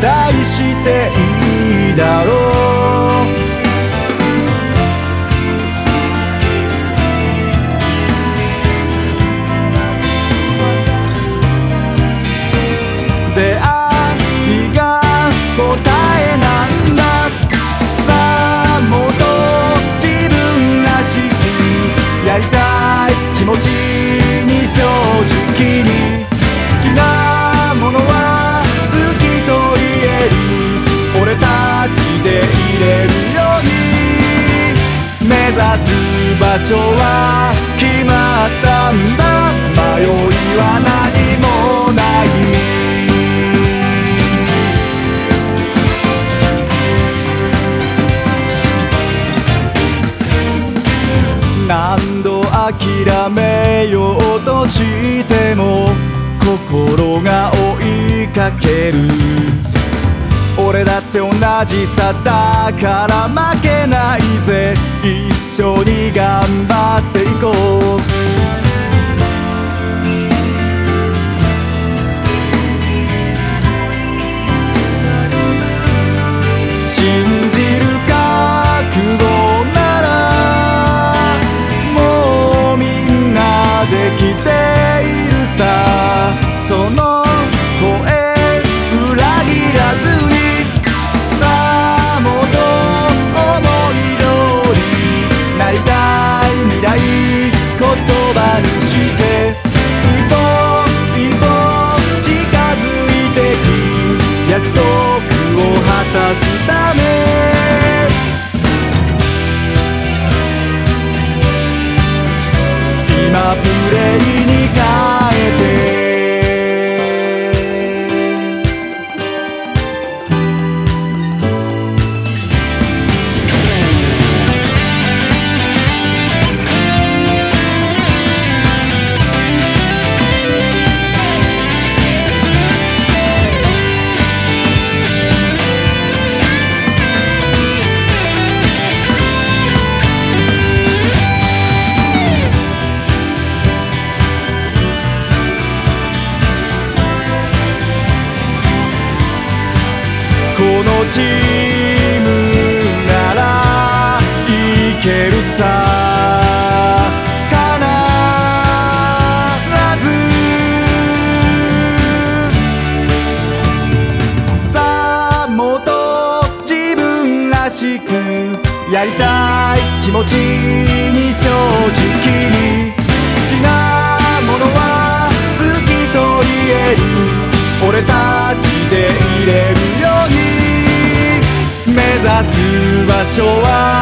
待していいだろうす場所は決まったんだ。迷いは何もない。何度諦めようとしても心が追いかける。俺だって同じさだから負けないぜ。一緒に頑張っていこう。今プレイに チームならいけるさ。必ず。さあもっと自分らしくやりたい気持ちに正直に。好きなものは場所は